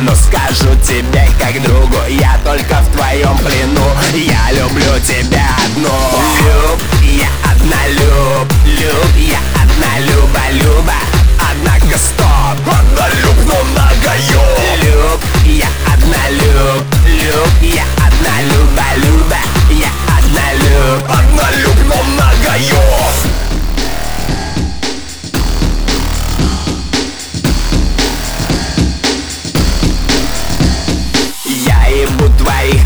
но скажу тебе как другу Я только в твоем плену,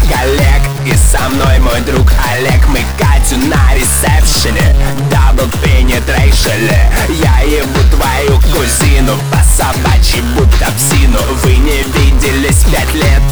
коллег И со мной мой друг Олег. Мы Катю на ресепшене Дабл пенетрейшене. Я ебу твою кузину По собачьи будто псину Вы не виделись пять лет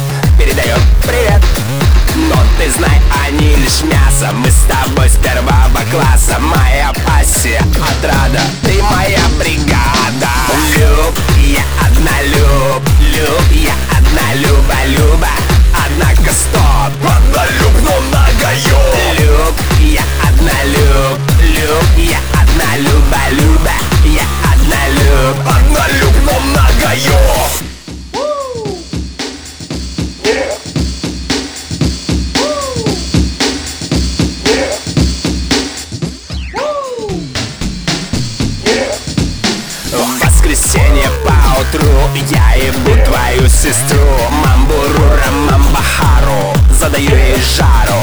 поутру Я ебу твою сестру. Мамбурура Мамбахару Задаю ей жару.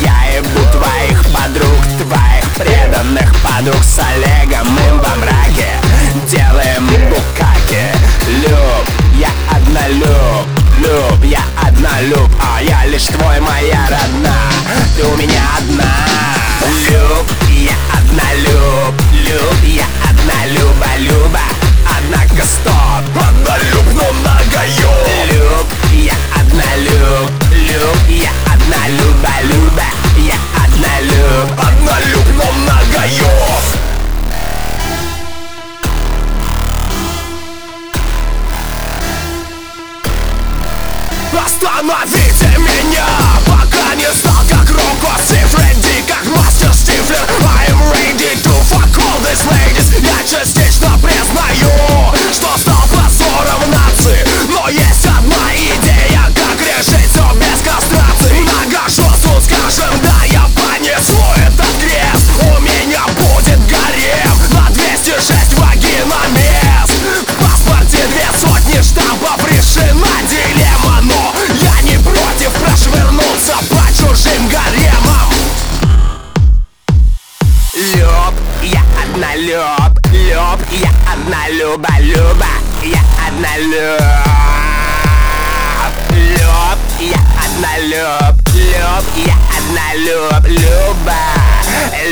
Я ебу твоих подруг Твоих преданных подруг С Олегом мы во мраке. Делаем букаки. Люб, я однолюб Люб, я однолюб А я лишь твой, моя родная Ты у меня одна я однолюба, люба, я однолюб Люб, я однолюб, люб, я однолюб, люба, люба